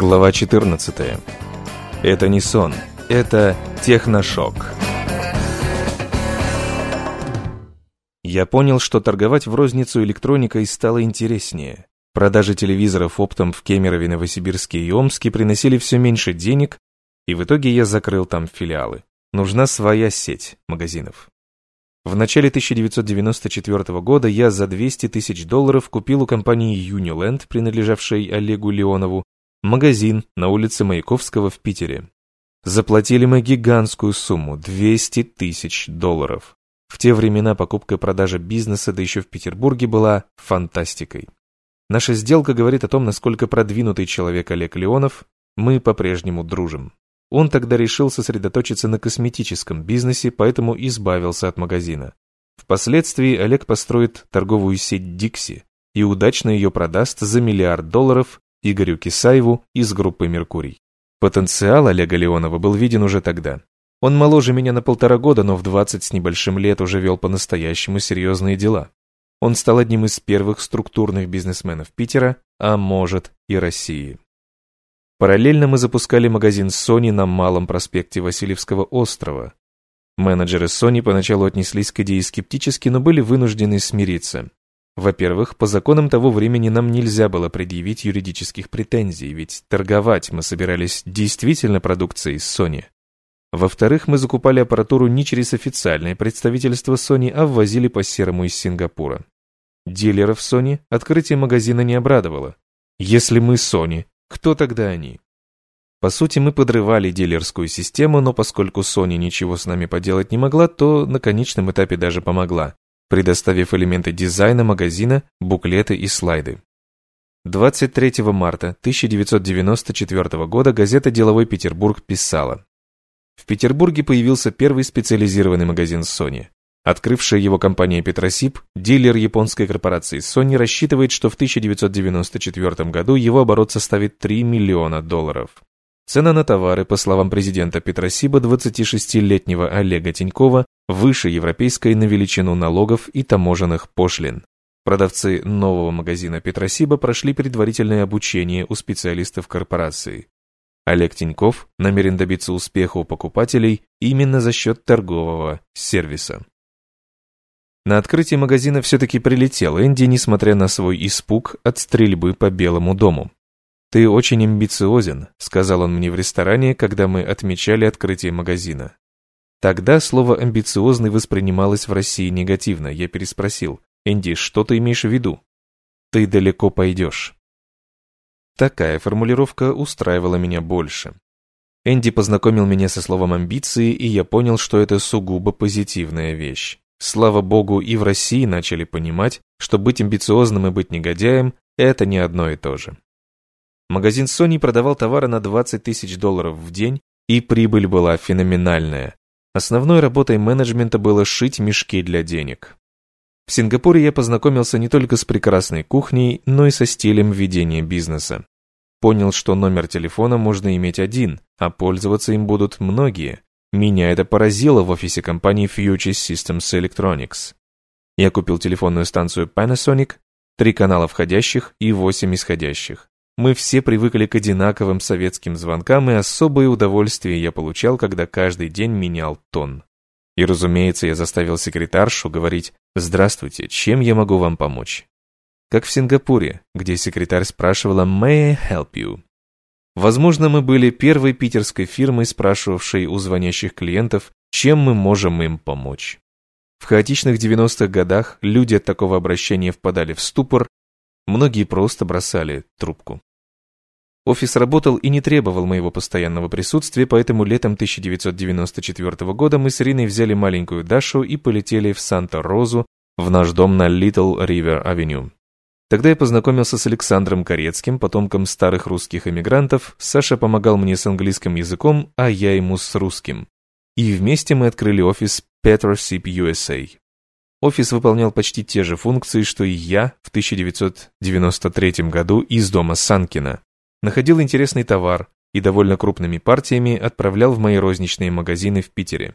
Глава 14. Это не сон, это техношок. Я понял, что торговать в розницу электроникой стало интереснее. Продажи телевизоров оптом в Кемерове, Новосибирске и Омске приносили все меньше денег, и в итоге я закрыл там филиалы. Нужна своя сеть магазинов. В начале 1994 года я за 200 тысяч долларов купил у компании Uniland, принадлежавшей Олегу Леонову, магазин на улице Маяковского в Питере. Заплатили мы гигантскую сумму – 200 тысяч долларов. В те времена покупка-продажа бизнеса, да еще в Петербурге, была фантастикой. Наша сделка говорит о том, насколько продвинутый человек Олег Леонов, мы по-прежнему дружим. Он тогда решил сосредоточиться на косметическом бизнесе, поэтому избавился от магазина. Впоследствии Олег построит торговую сеть «Дикси» и удачно ее продаст за миллиард долларов Игорю Кисаеву из группы «Меркурий». Потенциал Олега Леонова был виден уже тогда. Он моложе меня на полтора года, но в 20 с небольшим лет уже вел по-настоящему серьезные дела. Он стал одним из первых структурных бизнесменов Питера, а может и России. Параллельно мы запускали магазин Sony на Малом проспекте Васильевского острова. Менеджеры Sony поначалу отнеслись к идее скептически, но были вынуждены смириться. Во-первых, по законам того времени нам нельзя было предъявить юридических претензий, ведь торговать мы собирались действительно продукцией Sony. Во-вторых, мы закупали аппаратуру не через официальное представительство Sony, а ввозили по серому из Сингапура. Дилеров Sony открытие магазина не обрадовало. Если мы Sony, кто тогда они? По сути, мы подрывали дилерскую систему, но поскольку Sony ничего с нами поделать не могла, то на конечном этапе даже помогла, предоставив элементы дизайна магазина, буклеты и слайды. 23 марта 1994 года газета «Деловой Петербург» писала В Петербурге появился первый специализированный магазин Sony. Открывшая его компания Петросип, дилер японской корпорации Sony, рассчитывает, что в 1994 году его оборот составит 3 миллиона долларов. Цена на товары, по словам президента Петросиба 26-летнего Олега Тинькова, выше европейской на величину налогов и таможенных пошлин. Продавцы нового магазина Петросиба прошли предварительное обучение у специалистов корпорации. Олег Тиньков намерен добиться успеха у покупателей именно за счет торгового сервиса. На открытие магазина все-таки прилетел Энди, несмотря на свой испуг от стрельбы по Белому дому. «Ты очень амбициозен», — сказал он мне в ресторане, когда мы отмечали открытие магазина. Тогда слово «амбициозный» воспринималось в России негативно. Я переспросил, «Энди, что ты имеешь в виду?» «Ты далеко пойдешь». Такая формулировка устраивала меня больше. Энди познакомил меня со словом «амбиции», и я понял, что это сугубо позитивная вещь. Слава богу, и в России начали понимать, что быть амбициозным и быть негодяем – это не одно и то же. Магазин Sony продавал товары на 20 тысяч долларов в день, и прибыль была феноменальная. Основной работой менеджмента было шить мешки для денег. В Сингапуре я познакомился не только с прекрасной кухней, но и со стилем ведения бизнеса. Понял, что номер телефона можно иметь один, а пользоваться им будут многие, меня это поразило в офисе компании Future Systems Electronics. Я купил телефонную станцию Panasonic, три канала входящих и восемь исходящих. Мы все привыкли к одинаковым советским звонкам, и особое удовольствие я получал, когда каждый день менял тон. И, разумеется, я заставил секретаршу говорить «Здравствуйте, чем я могу вам помочь?» Как в Сингапуре, где секретарь спрашивала «May I help you?» Возможно, мы были первой питерской фирмой, спрашивавшей у звонящих клиентов, чем мы можем им помочь. В хаотичных 90-х годах люди от такого обращения впадали в ступор, многие просто бросали трубку. Офис работал и не требовал моего постоянного присутствия, поэтому летом 1994 года мы с Риной взяли маленькую Дашу и полетели в Санта-Розу, в наш дом на Литл Ривер Авеню. Тогда я познакомился с Александром Корецким, потомком старых русских эмигрантов. Саша помогал мне с английским языком, а я ему с русским. И вместе мы открыли офис Petrosip USA. Офис выполнял почти те же функции, что и я в 1993 году из дома Санкина. Находил интересный товар и довольно крупными партиями отправлял в мои розничные магазины в Питере.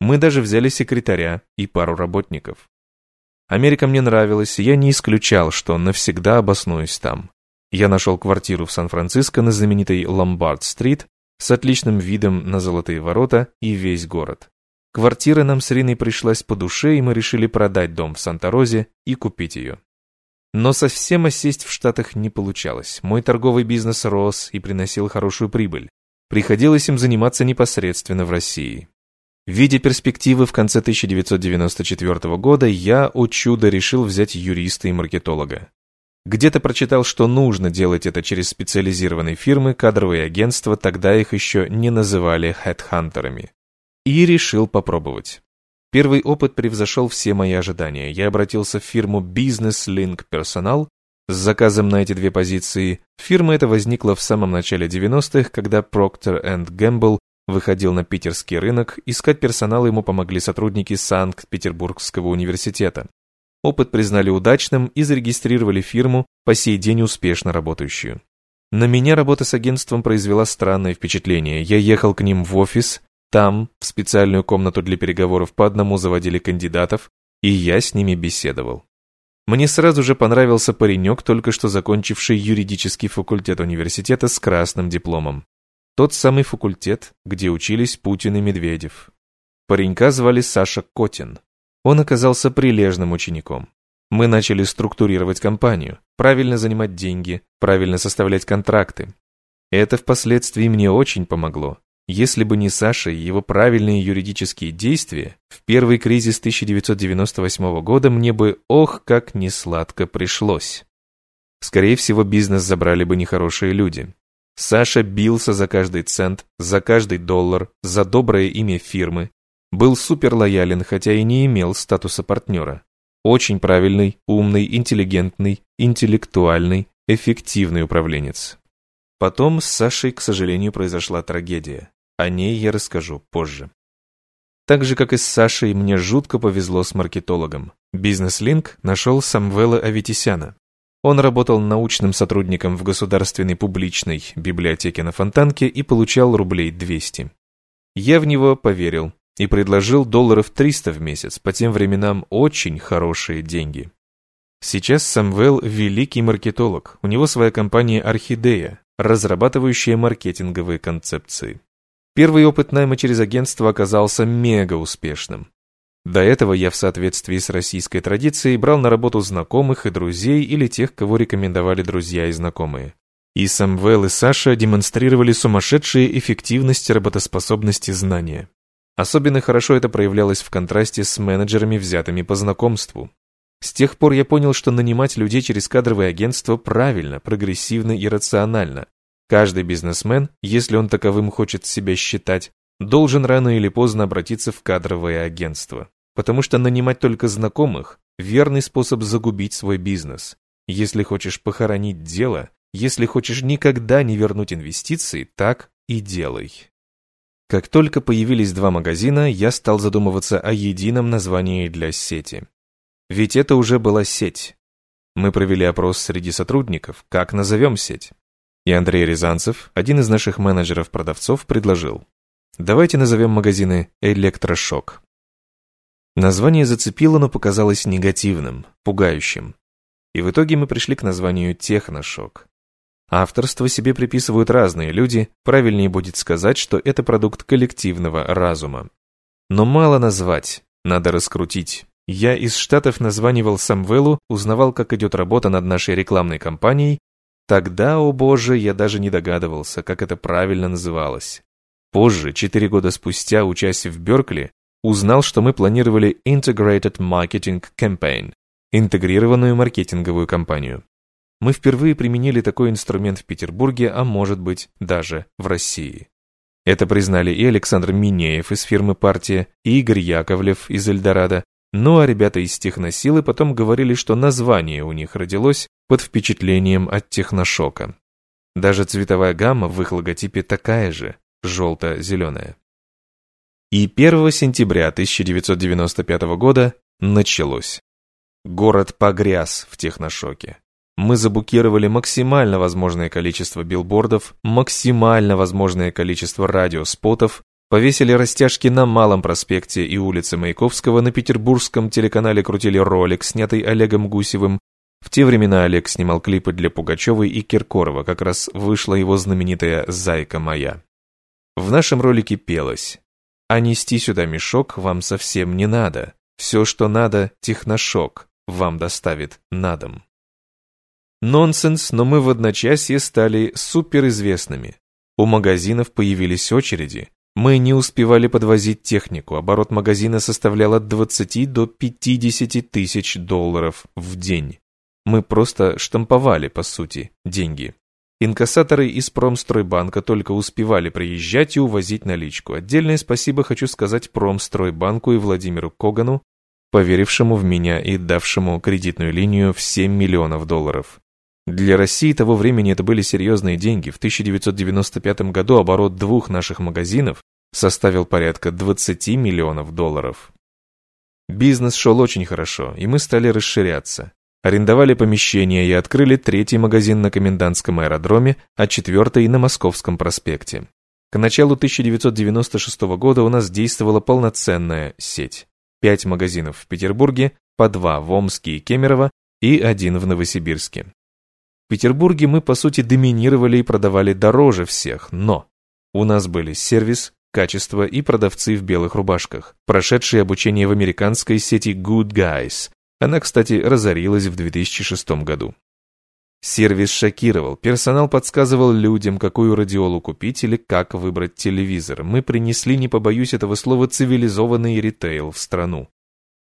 Мы даже взяли секретаря и пару работников. Америка мне нравилась, и я не исключал, что навсегда обоснуюсь там. Я нашел квартиру в Сан-Франциско на знаменитой Ломбард-стрит с отличным видом на Золотые ворота и весь город. Квартира нам с Риной пришлась по душе, и мы решили продать дом в Санта-Розе и купить ее. Но совсем осесть в Штатах не получалось. Мой торговый бизнес рос и приносил хорошую прибыль. Приходилось им заниматься непосредственно в России. Видя перспективы в конце 1994 года, я, о чудо, решил взять юриста и маркетолога. Где-то прочитал, что нужно делать это через специализированные фирмы, кадровые агентства, тогда их еще не называли хедхантерами. И решил попробовать. Первый опыт превзошел все мои ожидания. Я обратился в фирму Business Link Personal с заказом на эти две позиции. Фирма эта возникла в самом начале 90-х, когда Procter Gamble выходил на питерский рынок, искать персонал ему помогли сотрудники Санкт-Петербургского университета. Опыт признали удачным и зарегистрировали фирму, по сей день успешно работающую. На меня работа с агентством произвела странное впечатление. Я ехал к ним в офис, там, в специальную комнату для переговоров по одному заводили кандидатов, и я с ними беседовал. Мне сразу же понравился паренек, только что закончивший юридический факультет университета с красным дипломом. Тот самый факультет, где учились Путин и Медведев. Паренька звали Саша Котин. Он оказался прилежным учеником. Мы начали структурировать компанию, правильно занимать деньги, правильно составлять контракты. Это впоследствии мне очень помогло. Если бы не Саша и его правильные юридические действия, в первый кризис 1998 года мне бы ох, как несладко пришлось. Скорее всего, бизнес забрали бы нехорошие люди. Саша бился за каждый цент, за каждый доллар, за доброе имя фирмы. Был супер лоялен, хотя и не имел статуса партнера. Очень правильный, умный, интеллигентный, интеллектуальный, эффективный управленец. Потом с Сашей, к сожалению, произошла трагедия. О ней я расскажу позже. Так же, как и с Сашей, мне жутко повезло с маркетологом. Бизнес-линк нашел Самвела Аветисяна. Он работал научным сотрудником в Государственной публичной библиотеке на Фонтанке и получал рублей 200. Я в него поверил и предложил долларов 300 в месяц, по тем временам очень хорошие деньги. Сейчас Самвел – великий маркетолог, у него своя компания «Орхидея», разрабатывающая маркетинговые концепции. Первый опыт найма через агентство оказался мега успешным. До этого я в соответствии с российской традицией брал на работу знакомых и друзей или тех, кого рекомендовали друзья и знакомые. И Самвел и Саша демонстрировали сумасшедшие эффективность, работоспособность и знания. Особенно хорошо это проявлялось в контрасте с менеджерами, взятыми по знакомству. С тех пор я понял, что нанимать людей через кадровое агентство правильно, прогрессивно и рационально. Каждый бизнесмен, если он таковым хочет себя считать, должен рано или поздно обратиться в кадровое агентство. Потому что нанимать только знакомых – верный способ загубить свой бизнес. Если хочешь похоронить дело, если хочешь никогда не вернуть инвестиции, так и делай. Как только появились два магазина, я стал задумываться о едином названии для сети. Ведь это уже была сеть. Мы провели опрос среди сотрудников, как назовем сеть. И Андрей Рязанцев, один из наших менеджеров-продавцов, предложил. Давайте назовем магазины «Электрошок». Название зацепило, но показалось негативным, пугающим. И в итоге мы пришли к названию «Техношок». Авторство себе приписывают разные люди, правильнее будет сказать, что это продукт коллективного разума. Но мало назвать, надо раскрутить. Я из Штатов названивал Самвелу, узнавал, как идет работа над нашей рекламной кампанией. Тогда, о боже, я даже не догадывался, как это правильно называлось. Позже, четыре года спустя, учась в Беркли, узнал, что мы планировали Integrated Marketing Campaign – интегрированную маркетинговую кампанию. Мы впервые применили такой инструмент в Петербурге, а может быть, даже в России. Это признали и Александр Минеев из фирмы «Партия», и Игорь Яковлев из «Эльдорадо», ну а ребята из «Техносилы» потом говорили, что название у них родилось под впечатлением от техношока. Даже цветовая гамма в их логотипе такая же, желто-зеленая. И 1 сентября 1995 года началось. Город погряз в техношоке. Мы забукировали максимально возможное количество билбордов, максимально возможное количество радиоспотов, повесили растяжки на Малом проспекте и улице Маяковского, на петербургском телеканале крутили ролик, снятый Олегом Гусевым, В те времена Олег снимал клипы для Пугачевой и Киркорова, как раз вышла его знаменитая «Зайка моя». В нашем ролике пелось «А нести сюда мешок вам совсем не надо. Все, что надо, техношок вам доставит на дом». Нонсенс, но мы в одночасье стали суперизвестными. У магазинов появились очереди. Мы не успевали подвозить технику, оборот магазина составлял от 20 до 50 тысяч долларов в день. Мы просто штамповали, по сути, деньги. Инкассаторы из Промстройбанка только успевали приезжать и увозить наличку. Отдельное спасибо хочу сказать Промстройбанку и Владимиру Когану, поверившему в меня и давшему кредитную линию в 7 миллионов долларов. Для России того времени это были серьезные деньги. В 1995 году оборот двух наших магазинов составил порядка 20 миллионов долларов. Бизнес шел очень хорошо, и мы стали расширяться. Арендовали помещения и открыли третий магазин на комендантском аэродроме, а четвертый на Московском проспекте. К началу 1996 года у нас действовала полноценная сеть. Пять магазинов в Петербурге, по два в Омске и Кемерово и один в Новосибирске. В Петербурге мы, по сути, доминировали и продавали дороже всех, но у нас были сервис, качество и продавцы в белых рубашках, прошедшие обучение в американской сети Good Guys, она, кстати, разорилась в 2006 году. Сервис шокировал, персонал подсказывал людям, какую радиолу купить или как выбрать телевизор. Мы принесли, не побоюсь этого слова, цивилизованный ритейл в страну.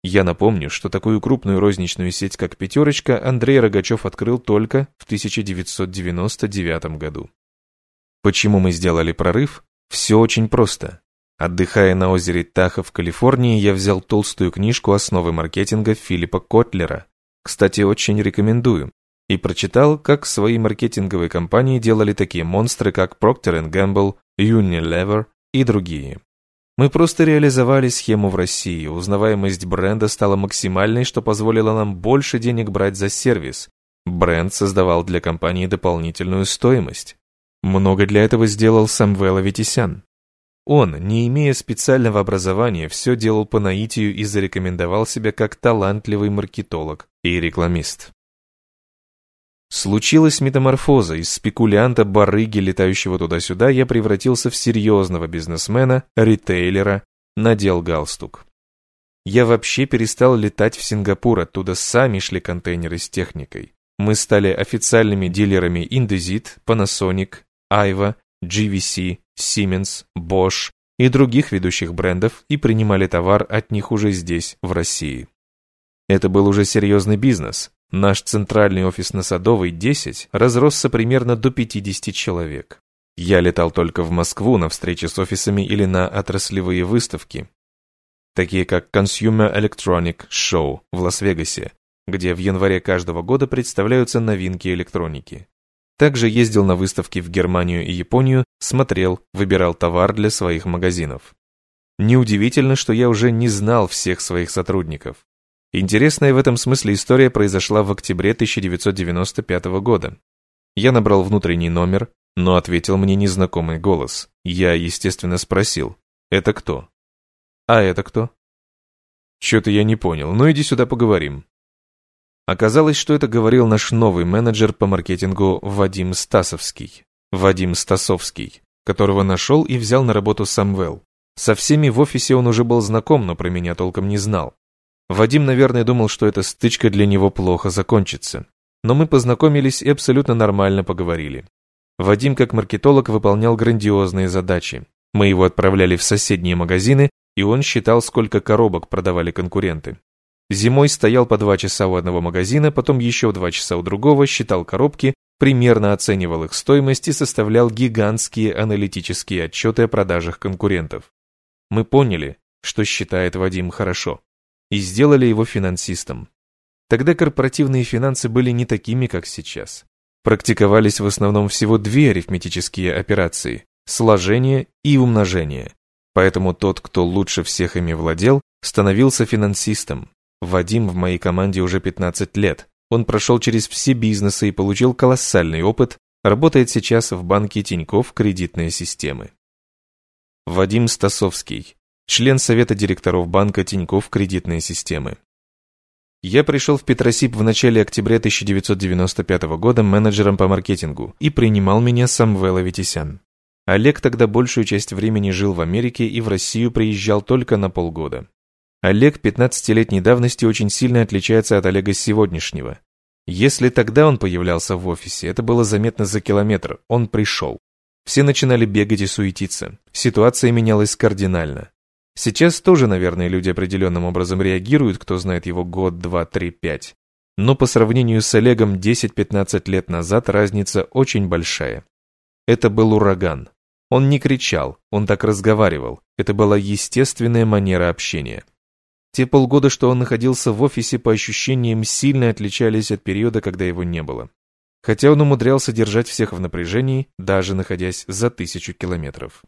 Я напомню, что такую крупную розничную сеть, как «Пятерочка», Андрей Рогачев открыл только в 1999 году. Почему мы сделали прорыв? Все очень просто. Отдыхая на озере Тахо в Калифорнии, я взял толстую книжку «Основы маркетинга» Филиппа Котлера. Кстати, очень рекомендую. И прочитал, как свои маркетинговые компании делали такие монстры, как Procter Gamble, Unilever и другие. Мы просто реализовали схему в России, узнаваемость бренда стала максимальной, что позволило нам больше денег брать за сервис. Бренд создавал для компании дополнительную стоимость. Много для этого сделал Самвел Аветисян. Он, не имея специального образования, все делал по наитию и зарекомендовал себя как талантливый маркетолог и рекламист. Случилась метаморфоза, из спекулянта-барыги, летающего туда-сюда, я превратился в серьезного бизнесмена, ритейлера, надел галстук. Я вообще перестал летать в Сингапур, оттуда сами шли контейнеры с техникой. Мы стали официальными дилерами Indesit, Panasonic, Aiva, GVC, Siemens, Bosch и других ведущих брендов и принимали товар от них уже здесь, в России. Это был уже серьезный бизнес. Наш центральный офис на Садовой, 10, разросся примерно до 50 человек. Я летал только в Москву на встречи с офисами или на отраслевые выставки, такие как Consumer Electronic Show в Лас-Вегасе, где в январе каждого года представляются новинки электроники. Также ездил на выставки в Германию и Японию, смотрел, выбирал товар для своих магазинов. Неудивительно, что я уже не знал всех своих сотрудников. Интересная в этом смысле история произошла в октябре 1995 года. Я набрал внутренний номер, но ответил мне незнакомый голос. Я, естественно, спросил, «Это кто?» «А это кто?» «Чё-то я не понял, ну иди сюда поговорим». Оказалось, что это говорил наш новый менеджер по маркетингу Вадим Стасовский. Вадим Стасовский, которого нашел и взял на работу Самвел. Со всеми в офисе он уже был знаком, но про меня толком не знал. Вадим, наверное, думал, что эта стычка для него плохо закончится. Но мы познакомились и абсолютно нормально поговорили. Вадим, как маркетолог, выполнял грандиозные задачи. Мы его отправляли в соседние магазины, и он считал, сколько коробок продавали конкуренты. Зимой стоял по два часа у одного магазина, потом еще два часа у другого, считал коробки, примерно оценивал их стоимость и составлял гигантские аналитические отчеты о продажах конкурентов. Мы поняли, что считает Вадим хорошо, и сделали его финансистом. Тогда корпоративные финансы были не такими, как сейчас. Практиковались в основном всего две арифметические операции – сложение и умножение. Поэтому тот, кто лучше всех ими владел, становился финансистом, Вадим в моей команде уже 15 лет. Он прошел через все бизнесы и получил колоссальный опыт, работает сейчас в банке Тинькофф кредитные системы. Вадим Стасовский, член Совета директоров банка Тинькофф кредитные системы. Я пришел в Петросип в начале октября 1995 года менеджером по маркетингу и принимал меня Самвела Витисян. Олег тогда большую часть времени жил в Америке и в Россию приезжал только на полгода. Олег 15-летней давности очень сильно отличается от Олега сегодняшнего. Если тогда он появлялся в офисе, это было заметно за километр, он пришел. Все начинали бегать и суетиться. Ситуация менялась кардинально. Сейчас тоже, наверное, люди определенным образом реагируют, кто знает его год, два, три, пять. Но по сравнению с Олегом 10-15 лет назад разница очень большая. Это был ураган. Он не кричал, он так разговаривал. Это была естественная манера общения. Те полгода, что он находился в офисе, по ощущениям сильно отличались от периода, когда его не было. Хотя он умудрялся держать всех в напряжении, даже находясь за тысячу километров.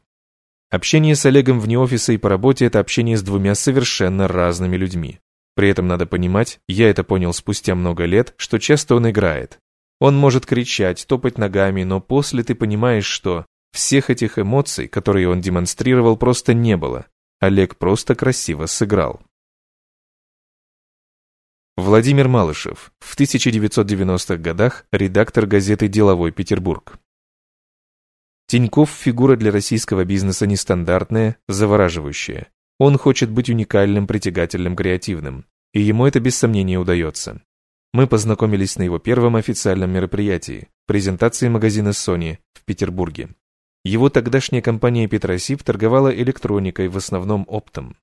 Общение с Олегом вне офиса и по работе – это общение с двумя совершенно разными людьми. При этом надо понимать, я это понял спустя много лет, что часто он играет. Он может кричать, топать ногами, но после ты понимаешь, что всех этих эмоций, которые он демонстрировал, просто не было. Олег просто красиво сыграл. Владимир Малышев, в 1990-х годах редактор газеты «Деловой Петербург». Тиньков – фигура для российского бизнеса нестандартная, завораживающая. Он хочет быть уникальным, притягательным, креативным. И ему это без сомнения удается. Мы познакомились на его первом официальном мероприятии – презентации магазина Sony в Петербурге. Его тогдашняя компания Петросип торговала электроникой, в основном оптом.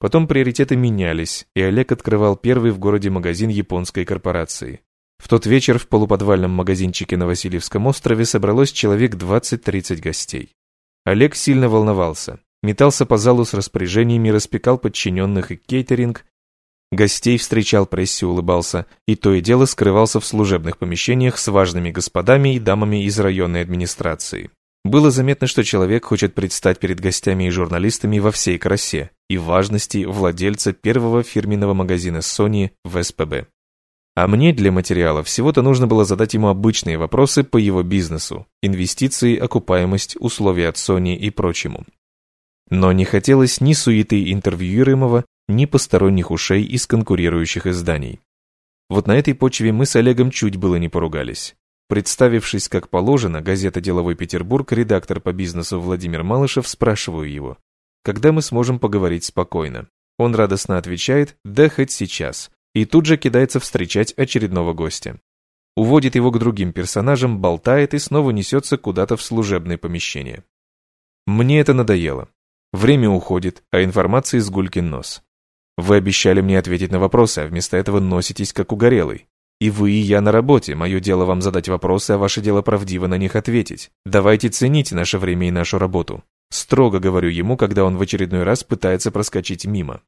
Потом приоритеты менялись, и Олег открывал первый в городе магазин японской корпорации. В тот вечер в полуподвальном магазинчике на Васильевском острове собралось человек 20-30 гостей. Олег сильно волновался, метался по залу с распоряжениями, распекал подчиненных и кейтеринг, гостей встречал прессе, улыбался, и то и дело скрывался в служебных помещениях с важными господами и дамами из районной администрации. Было заметно, что человек хочет предстать перед гостями и журналистами во всей красе и важности владельца первого фирменного магазина Sony в СПБ. А мне для материала всего-то нужно было задать ему обычные вопросы по его бизнесу, инвестиции, окупаемость, условия от Sony и прочему. Но не хотелось ни суеты интервьюируемого, ни посторонних ушей из конкурирующих изданий. Вот на этой почве мы с Олегом чуть было не поругались. Представившись как положено, газета «Деловой Петербург», редактор по бизнесу Владимир Малышев, спрашиваю его, когда мы сможем поговорить спокойно. Он радостно отвечает «да хоть сейчас», и тут же кидается встречать очередного гостя. Уводит его к другим персонажам, болтает и снова несется куда-то в служебное помещение. Мне это надоело. Время уходит, а информации с гулькин нос. Вы обещали мне ответить на вопросы, а вместо этого носитесь как угорелый. И вы, и я на работе. Мое дело вам задать вопросы, а ваше дело правдиво на них ответить. Давайте цените наше время и нашу работу. Строго говорю ему, когда он в очередной раз пытается проскочить мимо.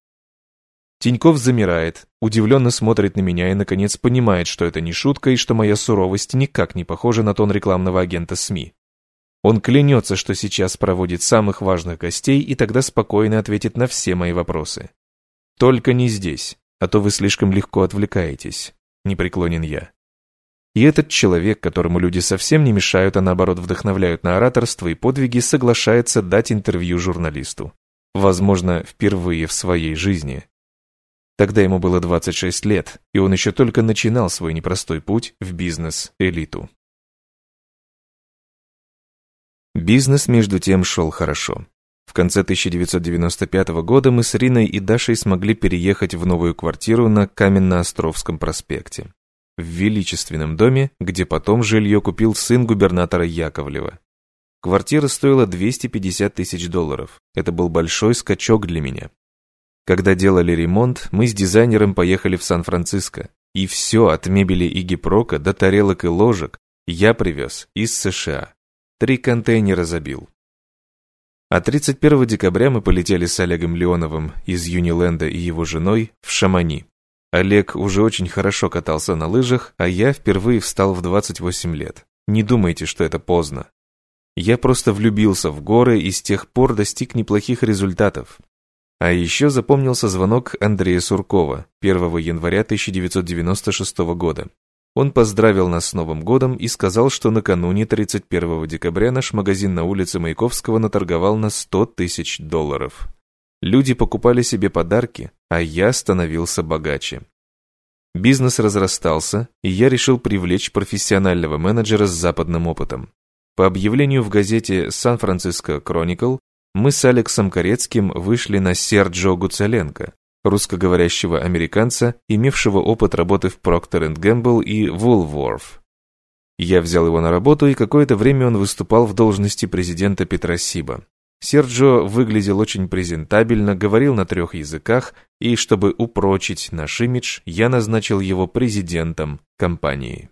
Тиньков замирает, удивленно смотрит на меня и, наконец, понимает, что это не шутка и что моя суровость никак не похожа на тон рекламного агента СМИ. Он клянется, что сейчас проводит самых важных гостей и тогда спокойно ответит на все мои вопросы. Только не здесь, а то вы слишком легко отвлекаетесь непреклонен я. И этот человек, которому люди совсем не мешают, а наоборот вдохновляют на ораторство и подвиги, соглашается дать интервью журналисту. Возможно, впервые в своей жизни. Тогда ему было 26 лет, и он еще только начинал свой непростой путь в бизнес-элиту. Бизнес, между тем, шел хорошо. В конце 1995 года мы с Риной и Дашей смогли переехать в новую квартиру на Каменно-Островском проспекте. В величественном доме, где потом жилье купил сын губернатора Яковлева. Квартира стоила 250 тысяч долларов. Это был большой скачок для меня. Когда делали ремонт, мы с дизайнером поехали в Сан-Франциско. И все, от мебели и гипрока до тарелок и ложек, я привез из США. Три контейнера забил. А 31 декабря мы полетели с Олегом Леоновым из Юниленда и его женой в Шамани. Олег уже очень хорошо катался на лыжах, а я впервые встал в 28 лет. Не думайте, что это поздно. Я просто влюбился в горы и с тех пор достиг неплохих результатов. А еще запомнился звонок Андрея Суркова 1 января 1996 года. Он поздравил нас с Новым годом и сказал, что накануне 31 декабря наш магазин на улице Маяковского наторговал на 100 тысяч долларов. Люди покупали себе подарки, а я становился богаче. Бизнес разрастался, и я решил привлечь профессионального менеджера с западным опытом. По объявлению в газете «Сан-Франциско Кроникл» мы с Алексом Корецким вышли на Серджо Гуцеленко, русскоговорящего американца, имевшего опыт работы в Procter Gamble и Woolworth. Я взял его на работу, и какое-то время он выступал в должности президента Петросиба. Серджо выглядел очень презентабельно, говорил на трех языках, и чтобы упрочить наш имидж, я назначил его президентом компании.